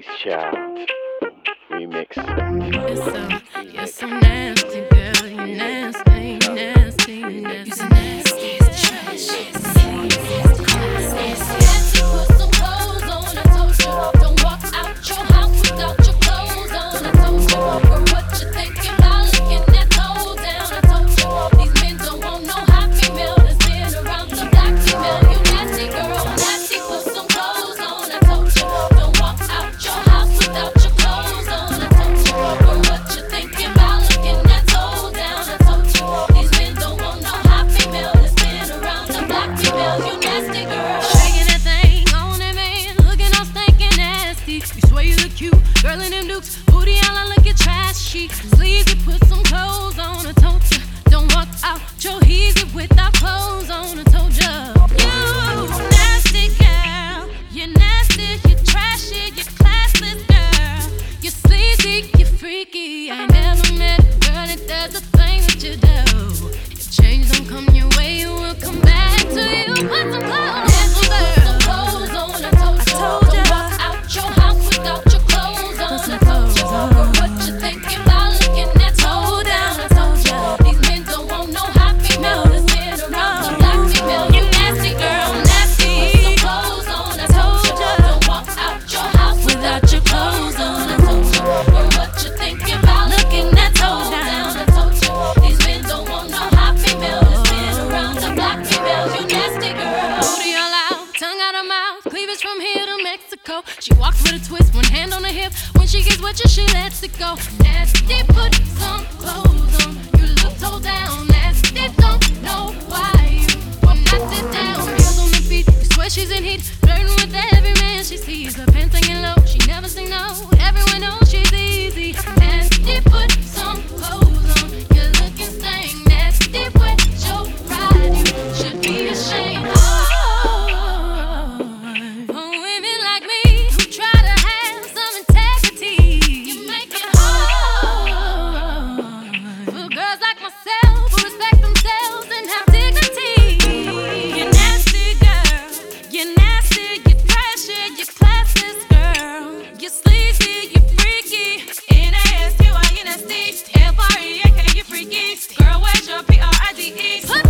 Destiny's Child. Remix. Yes, yes, looks, booty all I look at trash cheeks. Sleazy, put some clothes on I told tote. Don't walk out your easy without clothes is what you should let's it go. Nasty, put some clothes on. You look so down, nasty, don't know why you will not sit down. heels on the feet, you swear she's in heat. Flirting with every man she sees. Her pants hanging low, she never say no. Everyone knows she's easy. Nasty, put some clothes on. You're looking stained. I-D-E.